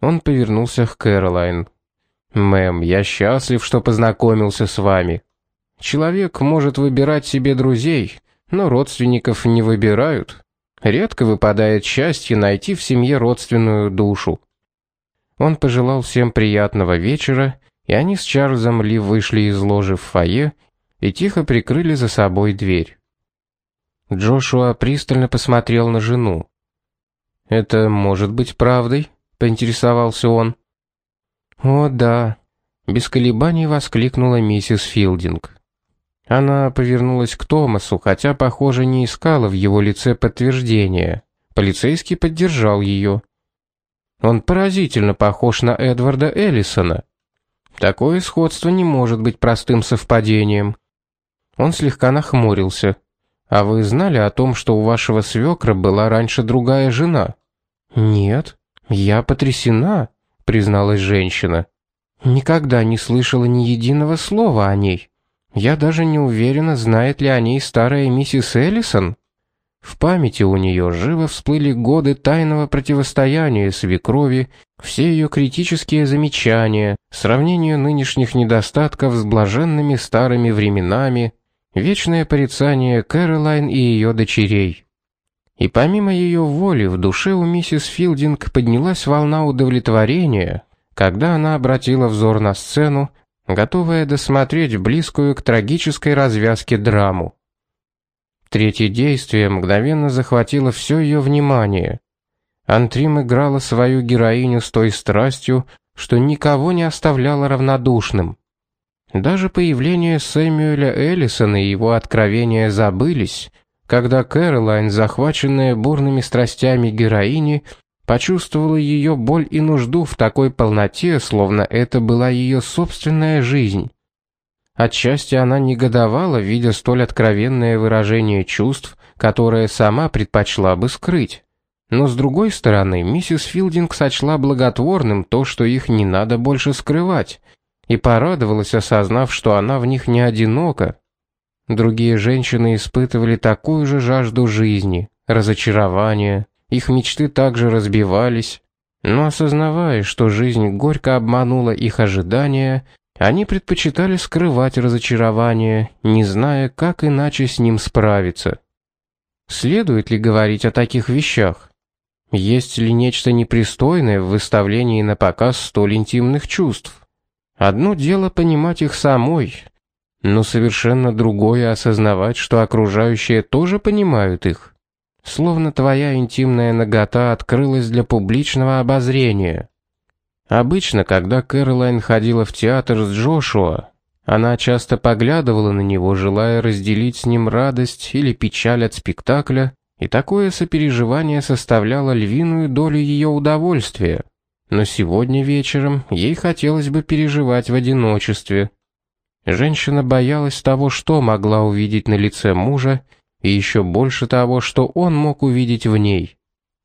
Он повернулся к Кэролайн. «Мэм, я счастлив, что познакомился с вами. Человек может выбирать себе друзей, но родственников не выбирают. Редко выпадает счастье найти в семье родственную душу». Он пожелал всем приятного вечера, и они с Чарльзом Ли вышли из ложи в фойе и тихо прикрыли за собой дверь. Джошуа пристально посмотрел на жену. «Это может быть правдой?» — поинтересовался он. «О, да», — без колебаний воскликнула миссис Филдинг. Она повернулась к Томасу, хотя, похоже, не искала в его лице подтверждения. Полицейский поддержал ее. Он поразительно похож на Эдварда Эллисона. Такое сходство не может быть простым совпадением. Он слегка нахмурился. А вы знали о том, что у вашего свекра была раньше другая жена? Нет, я потрясена, призналась женщина. Никогда не слышала ни единого слова о ней. Я даже не уверена, знает ли о ней старая миссис Эллисон. В памяти у нее живо всплыли годы тайного противостояния свекрови, все ее критические замечания, сравнение нынешних недостатков с блаженными старыми временами, вечное порицание Кэролайн и ее дочерей. И помимо ее воли в душе у миссис Филдинг поднялась волна удовлетворения, когда она обратила взор на сцену, готовая досмотреть близкую к трагической развязке драму. Третье действие мгновенно захватило все ее внимание. Антрим играла свою героиню с той страстью, что никого не оставляла равнодушным. Даже появление Сэмюэля Эллисона и его откровения забылись, когда Кэролайн, захваченная бурными страстями героини, почувствовала ее боль и нужду в такой полноте, словно это была ее собственная жизнь. Отчасти она негодовала, видя столь откровенное выражение чувств, которое сама предпочла бы скрыть. Но с другой стороны, миссис Филдинг сочла благотворным то, что их не надо больше скрывать, и порадовалась, осознав, что она в них не одинока. Другие женщины испытывали такую же жажду жизни, разочарования, их мечты также разбивались, но осознавая, что жизнь горько обманула их ожидания, они предпочитали скрывать разочарование, не зная, как иначе с ним справиться. Следует ли говорить о таких вещах? Есть ли нечто непристойное в выставлении на показ столь интимных чувств? Одно дело понимать их самой, но совершенно другое осознавать, что окружающие тоже понимают их. Словно твоя интимная нагота открылась для публичного обозрения. Обычно, когда Кэролайн ходила в театр с Джошуа, она часто поглядывала на него, желая разделить с ним радость или печаль от спектакля, и такое сопереживание составляло львиную долю ее удовольствия но сегодня вечером ей хотелось бы переживать в одиночестве. Женщина боялась того, что могла увидеть на лице мужа, и еще больше того, что он мог увидеть в ней.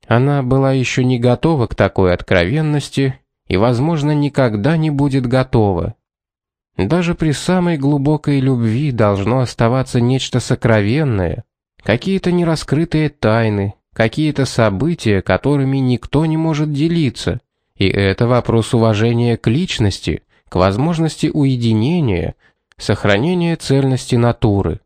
Она была еще не готова к такой откровенности и, возможно, никогда не будет готова. Даже при самой глубокой любви должно оставаться нечто сокровенное, какие-то нераскрытые тайны, какие-то события, которыми никто не может делиться. И это вопрос уважения к личности, к возможности уединения, сохранения цельности натуры.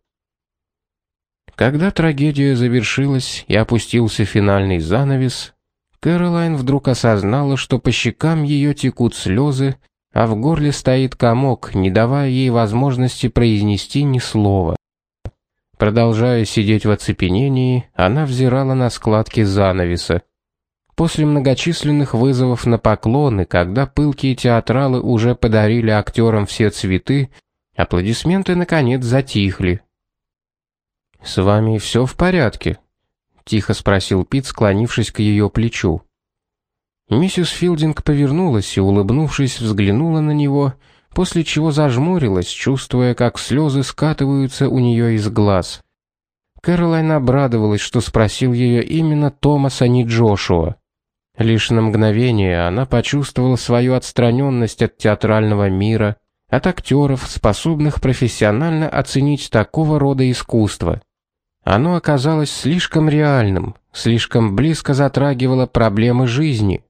Когда трагедия завершилась и опустился финальный занавес, Кэролайн вдруг осознала, что по щекам ее текут слезы, а в горле стоит комок, не давая ей возможности произнести ни слова. Продолжая сидеть в оцепенении, она взирала на складки занавеса. После многочисленных вызовов на поклоны, когда пылкие театралы уже подарили актерам все цветы, аплодисменты наконец затихли. «С вами все в порядке?» — тихо спросил Пит, склонившись к ее плечу. Миссис Филдинг повернулась и, улыбнувшись, взглянула на него, после чего зажмурилась, чувствуя, как слезы скатываются у нее из глаз. Кэролайн обрадовалась, что спросил ее именно Томас, а не Джошуа. Лишь на мгновение она почувствовала свою отстраненность от театрального мира, от актеров, способных профессионально оценить такого рода искусство. Оно оказалось слишком реальным, слишком близко затрагивало проблемы жизни.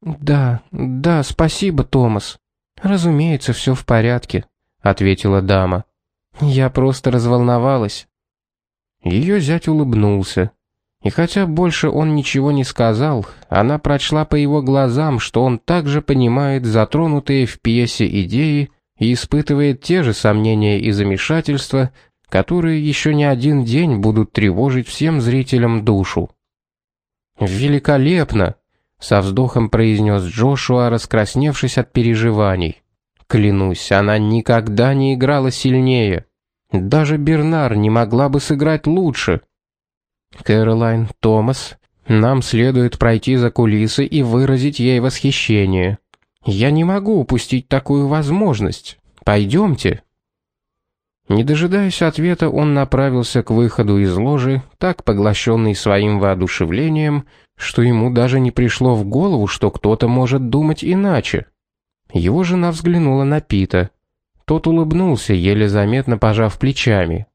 Да, да, спасибо, Томас. Разумеется, все в порядке, ответила дама. Я просто разволновалась. Ее зять улыбнулся. И хотя больше он ничего не сказал, она прочла по его глазам, что он также понимает затронутые в пьесе идеи и испытывает те же сомнения и замешательства, которые еще не один день будут тревожить всем зрителям душу. «Великолепно!» — со вздохом произнес Джошуа, раскрасневшись от переживаний. «Клянусь, она никогда не играла сильнее. Даже Бернар не могла бы сыграть лучше». «Кэролайн, Томас, нам следует пройти за кулисы и выразить ей восхищение. Я не могу упустить такую возможность. Пойдемте». Не дожидаясь ответа, он направился к выходу из ложи, так поглощенный своим воодушевлением, что ему даже не пришло в голову, что кто-то может думать иначе. Его жена взглянула на Пита. Тот улыбнулся, еле заметно пожав плечами.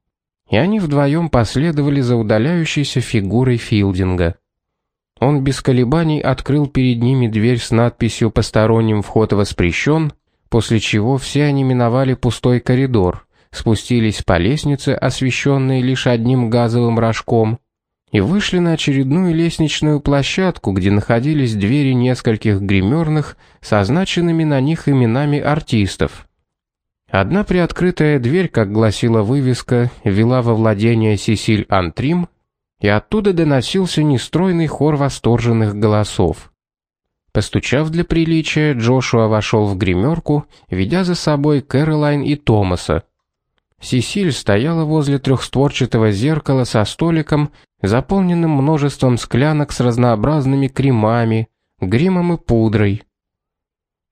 И они вдвоем последовали за удаляющейся фигурой Филдинга. Он без колебаний открыл перед ними дверь с надписью «Посторонним вход воспрещен», после чего все они миновали пустой коридор спустились по лестнице, освещенной лишь одним газовым рожком, и вышли на очередную лестничную площадку, где находились двери нескольких гримерных со означенными на них именами артистов. Одна приоткрытая дверь, как гласила вывеска, вела во владение Сесиль Антрим, и оттуда доносился нестройный хор восторженных голосов. Постучав для приличия, Джошуа вошел в гримерку, ведя за собой Кэролайн и Томаса, Сесиль стояла возле трехстворчатого зеркала со столиком, заполненным множеством склянок с разнообразными кремами, гримом и пудрой.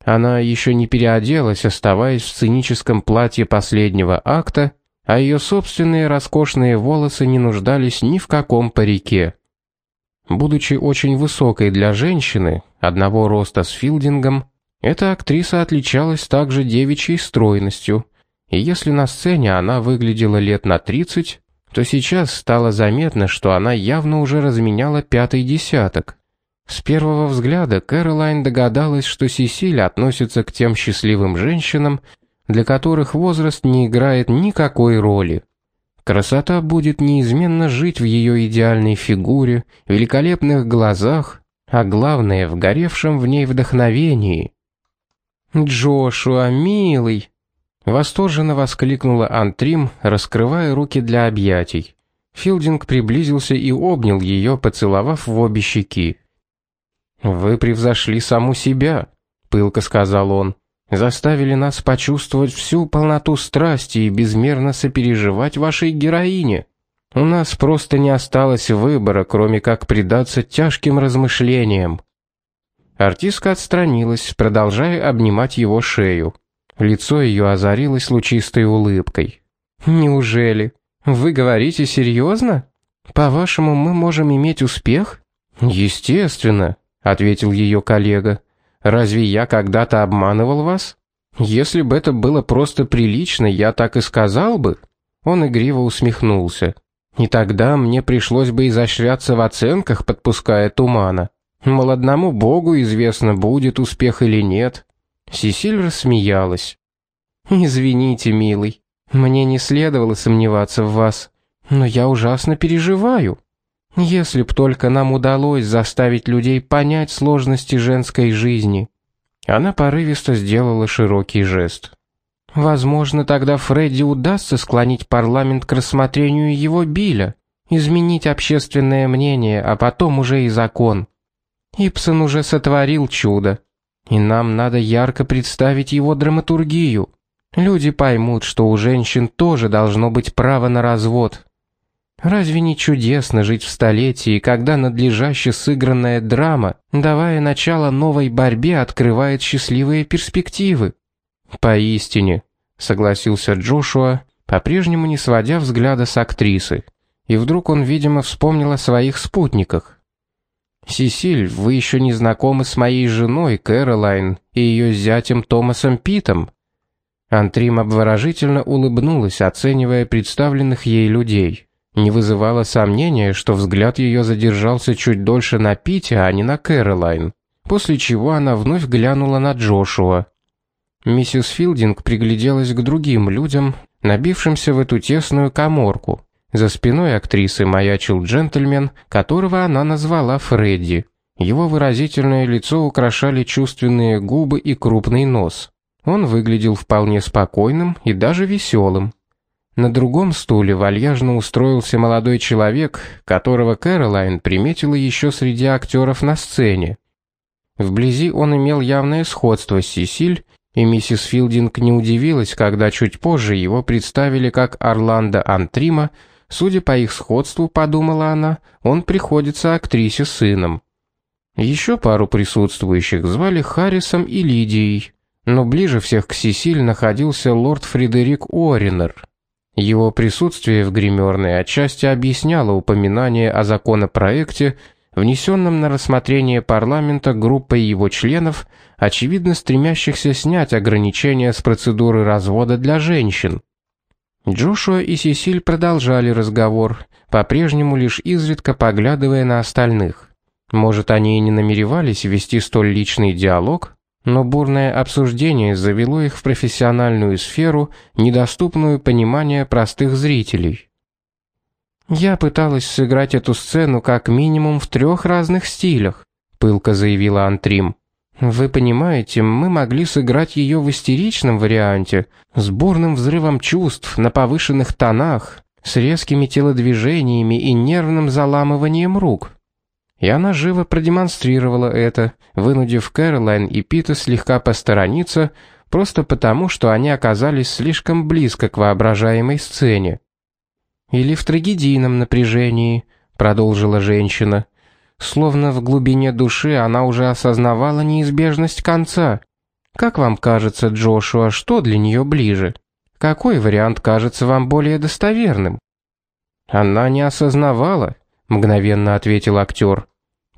Она еще не переоделась, оставаясь в сценическом платье последнего акта, а ее собственные роскошные волосы не нуждались ни в каком парике. Будучи очень высокой для женщины, одного роста с Филдингом, эта актриса отличалась также девичьей стройностью – и если на сцене она выглядела лет на 30, то сейчас стало заметно, что она явно уже разменяла пятый десяток. С первого взгляда Кэролайн догадалась, что Сесиль относится к тем счастливым женщинам, для которых возраст не играет никакой роли. Красота будет неизменно жить в ее идеальной фигуре, великолепных глазах, а главное, в горевшем в ней вдохновении. «Джошуа, милый!» Восторженно воскликнула Антрим, раскрывая руки для объятий. Филдинг приблизился и обнял ее, поцеловав в обе щеки. «Вы превзошли саму себя», — пылко сказал он. «Заставили нас почувствовать всю полноту страсти и безмерно сопереживать вашей героине. У нас просто не осталось выбора, кроме как предаться тяжким размышлениям». Артистка отстранилась, продолжая обнимать его шею. Лицо ее озарилось лучистой улыбкой. «Неужели? Вы говорите серьезно? По-вашему, мы можем иметь успех?» «Естественно», — ответил ее коллега. «Разве я когда-то обманывал вас? Если бы это было просто прилично, я так и сказал бы». Он игриво усмехнулся. «И тогда мне пришлось бы изощряться в оценках, подпуская тумана. Мол, одному Богу известно, будет успех или нет. Сесиль рассмеялась. «Извините, милый, мне не следовало сомневаться в вас, но я ужасно переживаю. Если б только нам удалось заставить людей понять сложности женской жизни». Она порывисто сделала широкий жест. «Возможно, тогда Фредди удастся склонить парламент к рассмотрению его биля, изменить общественное мнение, а потом уже и закон. Ипсон уже сотворил чудо. И нам надо ярко представить его драматургию. Люди поймут, что у женщин тоже должно быть право на развод. Разве не чудесно жить в столетии, когда надлежаще сыгранная драма, давая начало новой борьбе, открывает счастливые перспективы? Поистине, согласился Джошуа, по-прежнему не сводя взгляда с актрисы. И вдруг он, видимо, вспомнил о своих спутниках. «Сесиль, вы еще не знакомы с моей женой, Кэролайн, и ее зятем Томасом Питом?» Антрим обворожительно улыбнулась, оценивая представленных ей людей. Не вызывало сомнения, что взгляд ее задержался чуть дольше на Пите, а не на Кэролайн. после чего она вновь глянула на Джошуа. Миссис Филдинг пригляделась к другим людям, набившимся в эту тесную каморку. За спиной актрисы маячил джентльмен, которого она назвала Фредди. Его выразительное лицо украшали чувственные губы и крупный нос. Он выглядел вполне спокойным и даже веселым. На другом стуле вальяжно устроился молодой человек, которого Кэролайн приметила еще среди актеров на сцене. Вблизи он имел явное сходство с Сесиль, и миссис Филдинг не удивилась, когда чуть позже его представили как Орландо Антрима, судя по их сходству, подумала она, он приходится актрисе сыном. Еще пару присутствующих звали Харрисом и Лидией, но ближе всех к Сесиль находился лорд Фредерик Уорренер. Его присутствие в гримерной отчасти объясняло упоминание о законопроекте, внесенном на рассмотрение парламента группой его членов, очевидно стремящихся снять ограничения с процедуры развода для женщин. Джошуа и Сесиль продолжали разговор, по-прежнему лишь изредка поглядывая на остальных. Может, они и не намеревались вести столь личный диалог, но бурное обсуждение завело их в профессиональную сферу, недоступную пониманию простых зрителей. Я пыталась сыграть эту сцену как минимум в трех разных стилях, пылко заявила Антрим. Вы понимаете, мы могли сыграть ее в истеричном варианте, с бурным взрывом чувств на повышенных тонах, с резкими телодвижениями и нервным заламыванием рук. И она живо продемонстрировала это, вынудив Кэролайн и Пита слегка посторониться, просто потому, что они оказались слишком близко к воображаемой сцене. Или в трагедийном напряжении, продолжила женщина. Словно в глубине души она уже осознавала неизбежность конца. Как вам кажется, Джошуа, что для нее ближе? Какой вариант кажется вам более достоверным? Она не осознавала, мгновенно ответил актер.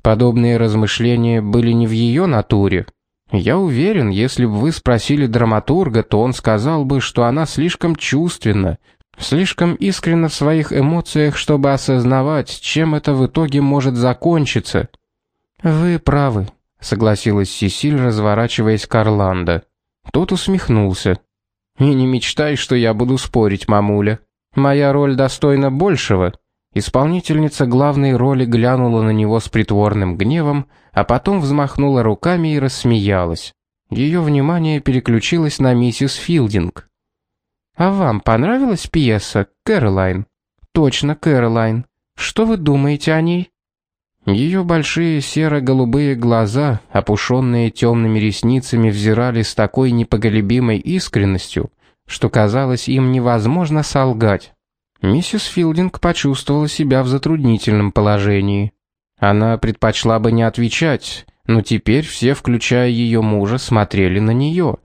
Подобные размышления были не в ее натуре. Я уверен, если бы вы спросили драматурга, то он сказал бы, что она слишком чувственна, слишком искренна в своих эмоциях, чтобы осознавать, чем это в итоге может закончиться. Вы правы, согласилась Сесиль, разворачиваясь к Орландо. Тот усмехнулся. И не мечтай, что я буду спорить, мамуля. Моя роль достойна большего. Исполнительница главной роли глянула на него с притворным гневом, а потом взмахнула руками и рассмеялась. Ее внимание переключилось на миссис Филдинг. «А вам понравилась пьеса, Кэролайн?» «Точно, Кэролайн. Что вы думаете о ней?» Ее большие серо-голубые глаза, опушенные темными ресницами, взирали с такой непоколебимой искренностью, что казалось им невозможно солгать. Миссис Филдинг почувствовала себя в затруднительном положении. Она предпочла бы не отвечать, но теперь все, включая ее мужа, смотрели на нее.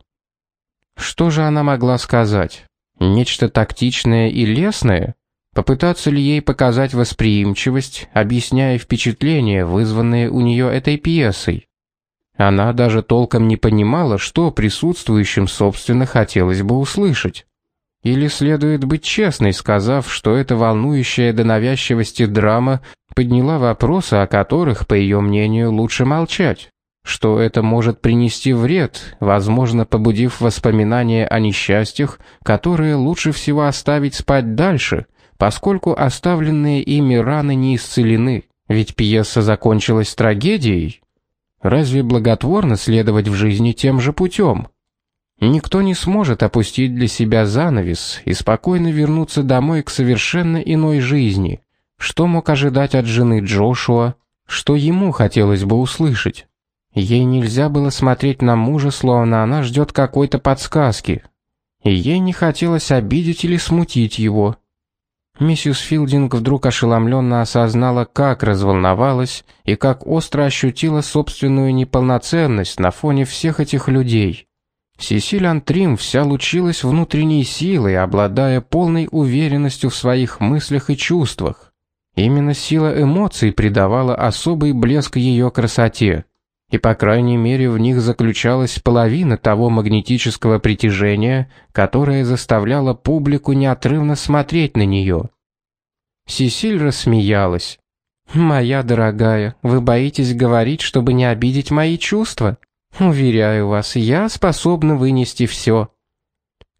Что же она могла сказать? Нечто тактичное и лестное? Попытаться ли ей показать восприимчивость, объясняя впечатления, вызванные у нее этой пьесой? Она даже толком не понимала, что присутствующим собственно хотелось бы услышать. Или следует быть честной, сказав, что эта волнующая до навязчивости драма подняла вопросы, о которых, по ее мнению, лучше молчать? Что это может принести вред, возможно, побудив воспоминания о несчастьях, которые лучше всего оставить спать дальше, поскольку оставленные ими раны не исцелены, ведь пьеса закончилась трагедией? Разве благотворно следовать в жизни тем же путем? Никто не сможет опустить для себя занавес и спокойно вернуться домой к совершенно иной жизни. Что мог ожидать от жены Джошуа? Что ему хотелось бы услышать? Ей нельзя было смотреть на мужа, словно она ждет какой-то подсказки. И ей не хотелось обидеть или смутить его. Миссис Филдинг вдруг ошеломленно осознала, как разволновалась и как остро ощутила собственную неполноценность на фоне всех этих людей. Сесиль Антрим вся лучилась внутренней силой, обладая полной уверенностью в своих мыслях и чувствах. Именно сила эмоций придавала особый блеск ее красоте, и по крайней мере в них заключалась половина того магнетического притяжения, которое заставляло публику неотрывно смотреть на нее. Сесиль рассмеялась. Моя дорогая, вы боитесь говорить, чтобы не обидеть мои чувства? Уверяю вас, я способна вынести все.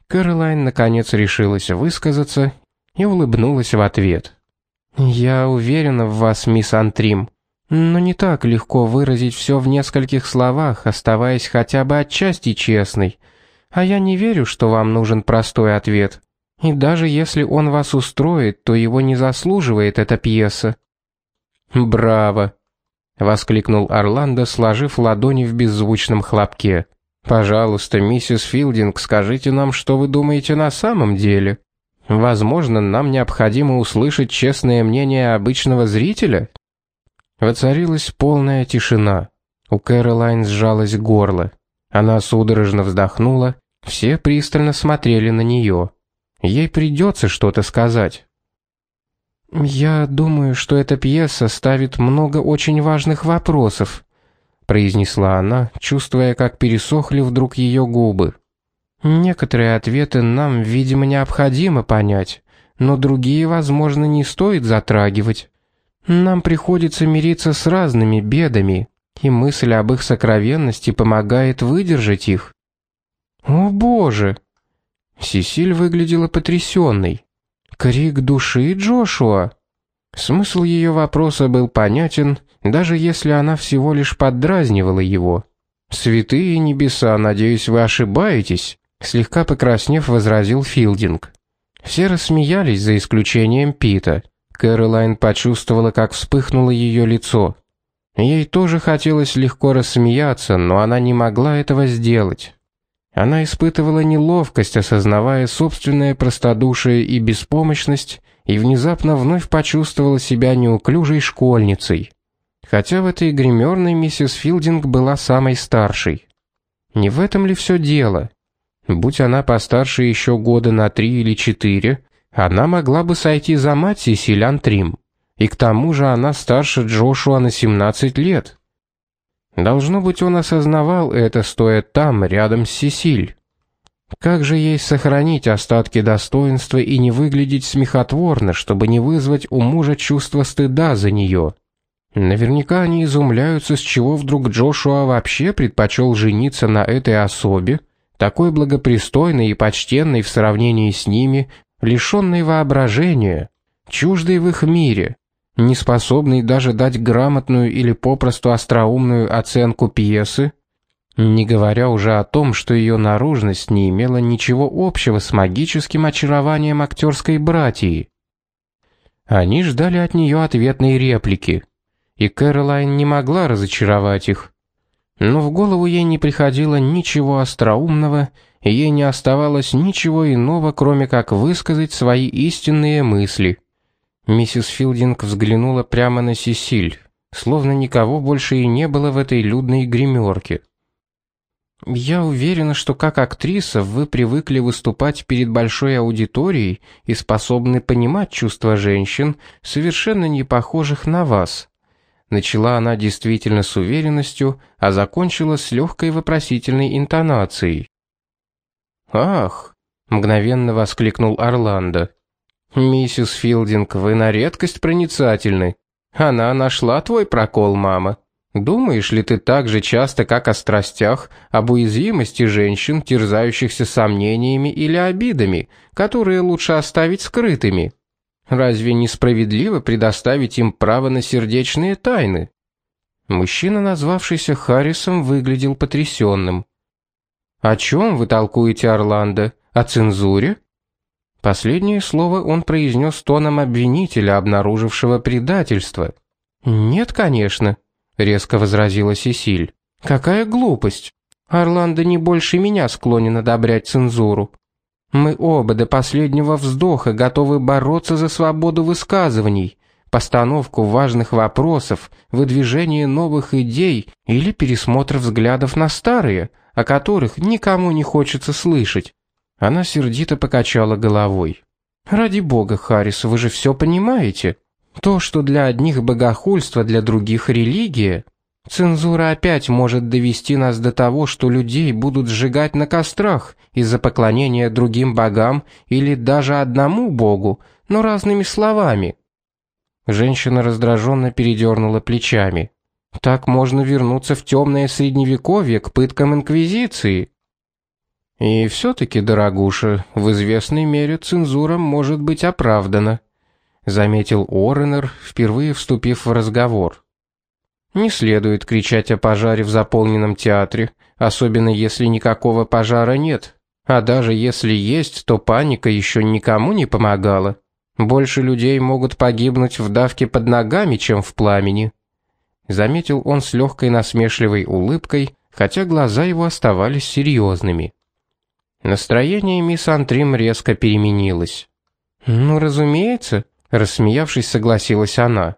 Кэролайн наконец решилась высказаться и улыбнулась в ответ. Я уверена в вас, мисс Антрим, но не так легко выразить все в нескольких словах, оставаясь хотя бы отчасти честной. А я не верю, что вам нужен простой ответ. И даже если он вас устроит, то его не заслуживает эта пьеса. Браво, воскликнул Орландо, сложив ладони в беззвучном хлопке. Пожалуйста, миссис Филдинг, скажите нам, что вы думаете на самом деле. Возможно, нам необходимо услышать честное мнение обычного зрителя. Воцарилась полная тишина. У Кэролайн сжалось горло. Она судорожно вздохнула, все пристально смотрели на нее. Ей придется что-то сказать. «Я думаю, что эта пьеса ставит много очень важных вопросов», произнесла она, чувствуя, как пересохли вдруг ее губы. «Некоторые ответы нам, видимо, необходимо понять, но другие, возможно, не стоит затрагивать. Нам приходится мириться с разными бедами, и мысль об их сокровенности помогает выдержать их». «О, Боже!» Сесиль выглядела потрясенной. «Крик души Джошуа?» Смысл ее вопроса был понятен, даже если она всего лишь поддразнивала его. «Святые небеса, надеюсь, вы ошибаетесь», слегка покраснев, возразил Филдинг. Все рассмеялись за исключением Пита. Кэролайн почувствовала, как вспыхнуло ее лицо. Ей тоже хотелось легко рассмеяться, но она не могла этого сделать. Она испытывала неловкость, осознавая собственное простодушие и беспомощность, и внезапно вновь почувствовала себя неуклюжей школьницей. Хотя в этой гримерной миссис Филдинг была самой старшей. Не в этом ли все дело? Будь она постарше еще года на три или четыре, она могла бы сойти за мать Сесиль Трим. И к тому же она старше Джошуа на 17 лет. Должно быть, он осознавал это, стоя там, рядом с Сесиль. Как же ей сохранить остатки достоинства и не выглядеть смехотворно, чтобы не вызвать у мужа чувство стыда за нее? Наверняка они изумляются, с чего вдруг Джошуа вообще предпочел жениться на этой особе, такой благопристойной и почтенной в сравнении с ними, лишенной воображения, чуждой в их мире не способный даже дать грамотную или попросту остроумную оценку пьесы, не говоря уже о том, что ее наружность не имела ничего общего с магическим очарованием актерской братьи. Они ждали от нее ответной реплики, и Кэролайн не могла разочаровать их. Но в голову ей не приходило ничего остроумного, и ей не оставалось ничего иного, кроме как высказать свои истинные мысли. Миссис Филдинг взглянула прямо на Сесиль, словно никого больше и не было в этой людной гримерке. Я уверена, что как актриса вы привыкли выступать перед большой аудиторией и способны понимать чувства женщин, совершенно не похожих на вас. Начала она действительно с уверенностью, а закончила с легкой вопросительной интонацией. Ах, мгновенно воскликнул Орландо. Миссис Филдинг, вы на редкость проницательны. Она нашла твой прокол, мама. Думаешь ли ты так же часто, как о страстях, об уязвимости женщин, терзающихся сомнениями или обидами, которые лучше оставить скрытыми? Разве несправедливо предоставить им право на сердечные тайны? Мужчина, назвавшийся Харрисом, выглядел потрясенным. О чем вы толкуете, Орландо? О цензуре? Последнее слово он произнес тоном обвинителя, обнаружившего предательство. «Нет, конечно», — резко возразила Сесиль. «Какая глупость! Орландо не больше меня склонен одобрять цензуру. Мы оба до последнего вздоха готовы бороться за свободу высказываний, постановку важных вопросов, выдвижение новых идей или пересмотр взглядов на старые, о которых никому не хочется слышать. Она сердито покачала головой. Ради бога, Харрис, вы же все понимаете. То, что для одних богохульство, для других религия, цензура опять может довести нас до того, что людей будут сжигать на кострах из-за поклонения другим богам или даже одному богу, но разными словами. Женщина раздраженно передернула плечами. Так можно вернуться в темное средневековье к пыткам инквизиции. И все таки дорогуша, в известной мере цензура может быть оправдана, заметил Оренер, впервые вступив в разговор. Не следует кричать о пожаре в заполненном театре, особенно если никакого пожара нет. А даже если есть, то паника еще никому не помогала. Больше людей могут погибнуть в давке под ногами, чем в пламени. Заметил он с легкой насмешливой улыбкой, хотя глаза его оставались серьезными. Настроение мисс Антрим резко переменилось. "Ну, разумеется", рассмеявшись, согласилась она.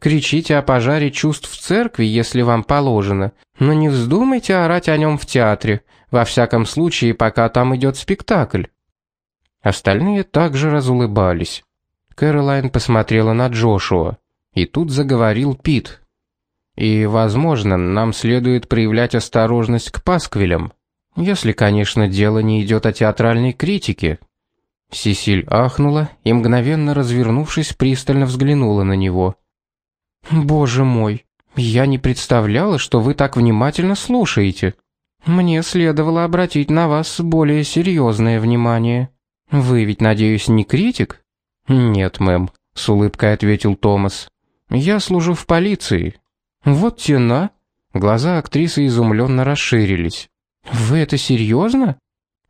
Кричите о пожаре чувств в церкви, если вам положено, но не вздумайте орать о нем в театре, во всяком случае, пока там идет спектакль. Остальные также разулыбались. Кэролайн посмотрела на Джошуа, и тут заговорил Пит. И, возможно, нам следует проявлять осторожность к пасквилям, если, конечно, дело не идет о театральной критике. Сисиль ахнула и мгновенно развернувшись, пристально взглянула на него. Боже мой, я не представляла, что вы так внимательно слушаете. Мне следовало обратить на вас более серьезное внимание. Вы ведь, надеюсь, не критик? Нет, мэм, с улыбкой ответил Томас. Я служу в полиции. Вот тена. Глаза актрисы изумленно расширились. Вы это серьезно?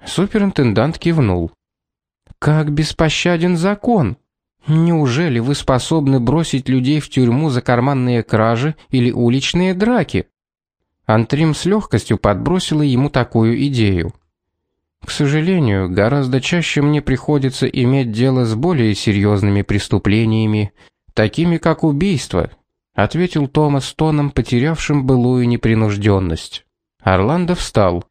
Суперинтендант кивнул. Как беспощаден закон. Неужели вы способны бросить людей в тюрьму за карманные кражи или уличные драки? Антрим с легкостью подбросила ему такую идею. К сожалению, гораздо чаще мне приходится иметь дело с более серьезными преступлениями, такими как убийство, ответил Томас тоном, потерявшим былую непринужденность. Орландо встал.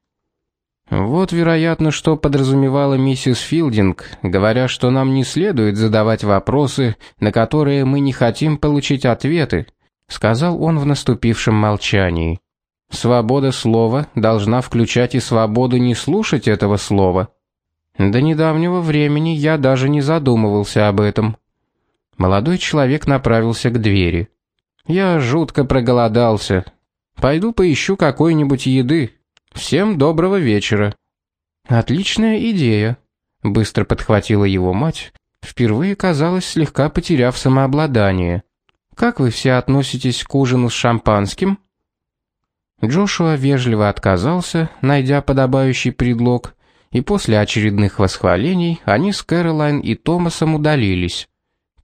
Вот, вероятно, что подразумевала миссис Филдинг, говоря, что нам не следует задавать вопросы, на которые мы не хотим получить ответы, сказал он в наступившем молчании. Свобода слова должна включать и свободу не слушать этого слова. До недавнего времени я даже не задумывался об этом. Молодой человек направился к двери. Я жутко проголодался. Пойду поищу какой-нибудь еды. Всем доброго вечера. Отличная идея, быстро подхватила его мать, впервые, казалось, слегка потеряв самообладание. Как вы все относитесь к ужину с шампанским? Джошуа вежливо отказался, найдя подобающий предлог, и после очередных восхвалений они с Кэролайн и Томасом удалились.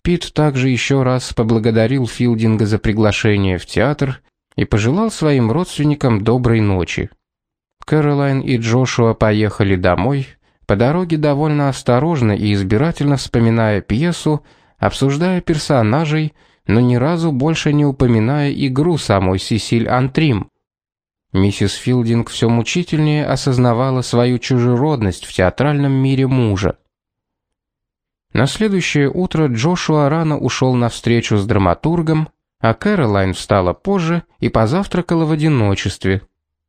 Пит также еще раз поблагодарил Филдинга за приглашение в театр и пожелал своим родственникам доброй ночи. Кэролайн и Джошуа поехали домой, по дороге довольно осторожно и избирательно вспоминая пьесу, обсуждая персонажей, но ни разу больше не упоминая игру самой Сесиль Антрим. Миссис Филдинг все мучительнее осознавала свою чужеродность в театральном мире мужа. На следующее утро Джошуа рано ушел на встречу с драматургом, а Кэролайн встала позже и позавтракала в одиночестве.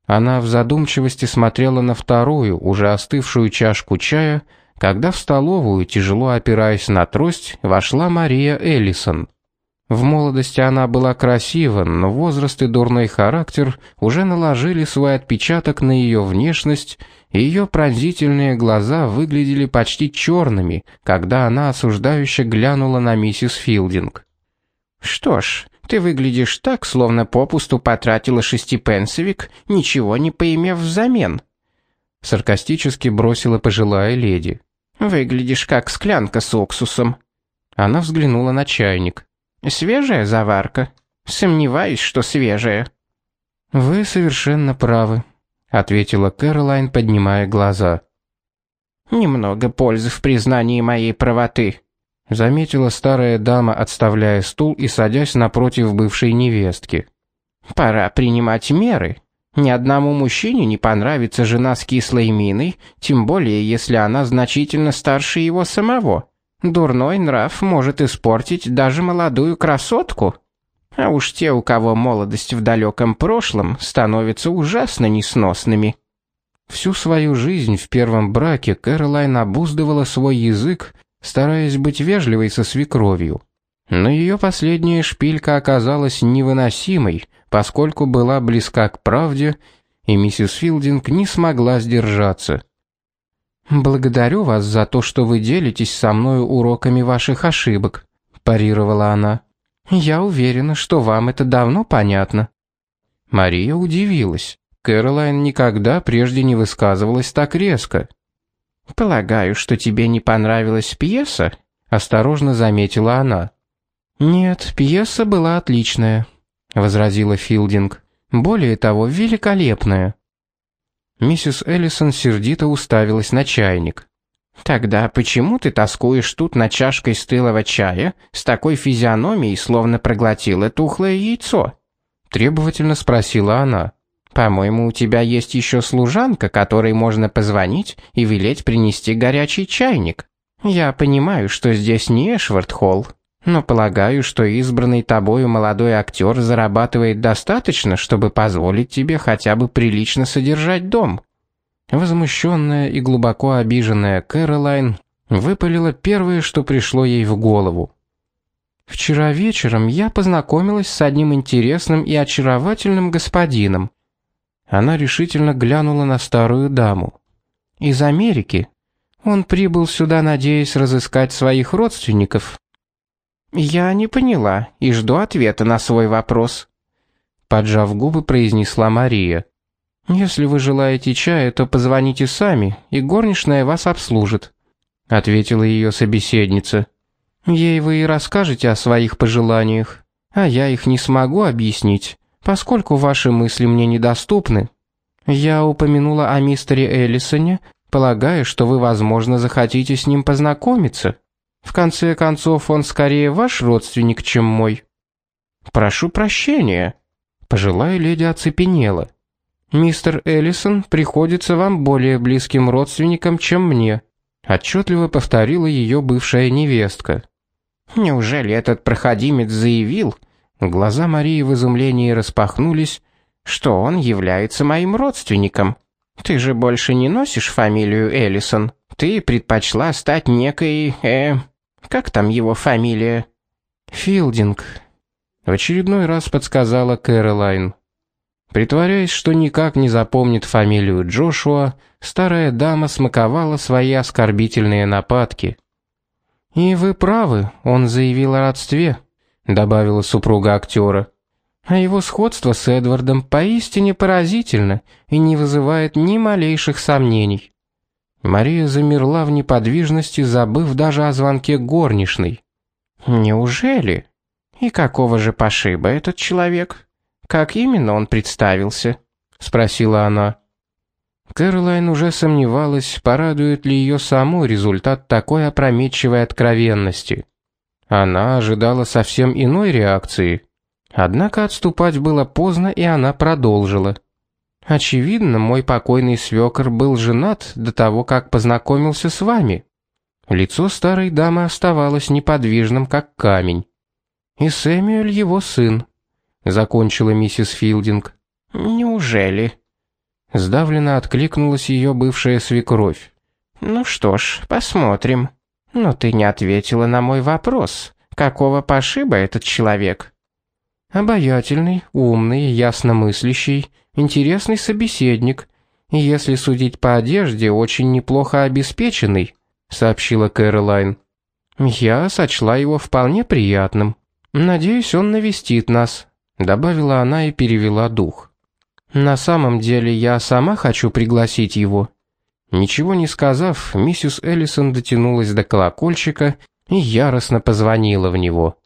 Она в задумчивости смотрела на вторую, уже остывшую чашку чая, когда в столовую, тяжело опираясь на трость, вошла Мария Эллисон. В молодости она была красива, но возраст и дурной характер уже наложили свой отпечаток на ее внешность, и ее пронзительные глаза выглядели почти черными, когда она осуждающе глянула на миссис Филдинг. «Что ж, ты выглядишь так, словно попусту потратила шестипенсовик, ничего не поимев взамен. Саркастически бросила пожилая леди. Выглядишь как склянка с уксусом. Она взглянула на чайник. Свежая заварка. Сомневаюсь, что свежая. Вы совершенно правы, ответила Кэролайн, поднимая глаза. Немного пользы в признании моей правоты, заметила старая дама, отставляя стул и садясь напротив бывшей невестки. Пора принимать меры. Ни одному мужчине не понравится жена с кислой миной, тем более если она значительно старше его самого. Дурной нрав может испортить даже молодую красотку. А уж те, у кого молодость в далеком прошлом, становятся ужасно несносными. Всю свою жизнь в первом браке Кэролайн обуздывала свой язык стараясь быть вежливой со свекровью. Но ее последняя шпилька оказалась невыносимой, поскольку была близка к правде, и миссис Филдинг не смогла сдержаться. «Благодарю вас за то, что вы делитесь со мной уроками ваших ошибок», – парировала она. «Я уверена, что вам это давно понятно». Мария удивилась. Кэролайн никогда прежде не высказывалась так резко. «Полагаю, что тебе не понравилась пьеса?» – осторожно заметила она. «Нет, пьеса была отличная», — возразила Филдинг. «Более того, великолепная». Миссис Эллисон сердито уставилась на чайник. «Тогда почему ты тоскуешь тут над чашкой стылого чая с такой физиономией, словно проглотила тухлое яйцо?» Требовательно спросила она. «По-моему, у тебя есть еще служанка, которой можно позвонить и велеть принести горячий чайник. Я понимаю, что здесь не Эшвард-Холл, но полагаю, что избранный тобою молодой актер зарабатывает достаточно, чтобы позволить тебе хотя бы прилично содержать дом». Возмущенная и глубоко обиженная Кэролайн выпалила первое, что пришло ей в голову. «Вчера вечером я познакомилась с одним интересным и очаровательным господином». Она решительно глянула на старую даму. «Из Америки. Он прибыл сюда, надеясь разыскать своих родственников, «Я не поняла и жду ответа на свой вопрос», — поджав губы, произнесла Мария. «Если вы желаете чая, то позвоните сами, и горничная вас обслужит», — ответила ее собеседница. «Ей вы и расскажете о своих пожеланиях, а я их не смогу объяснить, поскольку ваши мысли мне недоступны. Я упомянула о мистере Эллисоне, полагая, что вы, возможно, захотите с ним познакомиться». В конце концов, он скорее ваш родственник, чем мой. Прошу прощения. Пожилая леди оцепенела. Мистер Эллисон приходится вам более близким родственником, чем мне, отчетливо повторила ее бывшая невестка. Неужели этот проходимец заявил? Глаза Марии в изумлении распахнулись, что он является моим родственником. Ты же больше не носишь фамилию Эллисон. Ты предпочла стать некой, э, как там его фамилия? Филдинг. В очередной раз подсказала Кэролайн. Притворяясь, что никак не запомнит фамилию Джошуа, старая дама смаковала свои оскорбительные нападки. «И вы правы, он заявил о родстве», — добавила супруга актера. «А его сходство с Эдвардом поистине поразительно и не вызывает ни малейших сомнений». Мария замерла в неподвижности, забыв даже о звонке горничной. «Неужели? И какого же пошиба этот человек? Как именно он представился?» — спросила она. Кэролайн уже сомневалась, порадует ли ее саму результат такой опрометчивой откровенности. Она ожидала совсем иной реакции. Однако отступать было поздно, и она продолжила. Очевидно, мой покойный свекор был женат до того, как познакомился с вами. Лицо старой дамы оставалось неподвижным, как камень. И Сэмюэль его сын, закончила миссис Филдинг. Неужели? Сдавленно откликнулась ее бывшая свекровь. Ну что ж, посмотрим. Но ты не ответила на мой вопрос. Какого пошиба этот человек? Обаятельный, умный, ясномыслящий, интересный собеседник, и если судить по одежде, очень неплохо обеспеченный, сообщила Кэролайн. Я сочла его вполне приятным. Надеюсь, он навестит нас, добавила она и перевела дух. На самом деле я сама хочу пригласить его. Ничего не сказав, миссис Эллисон дотянулась до колокольчика и яростно позвонила в него.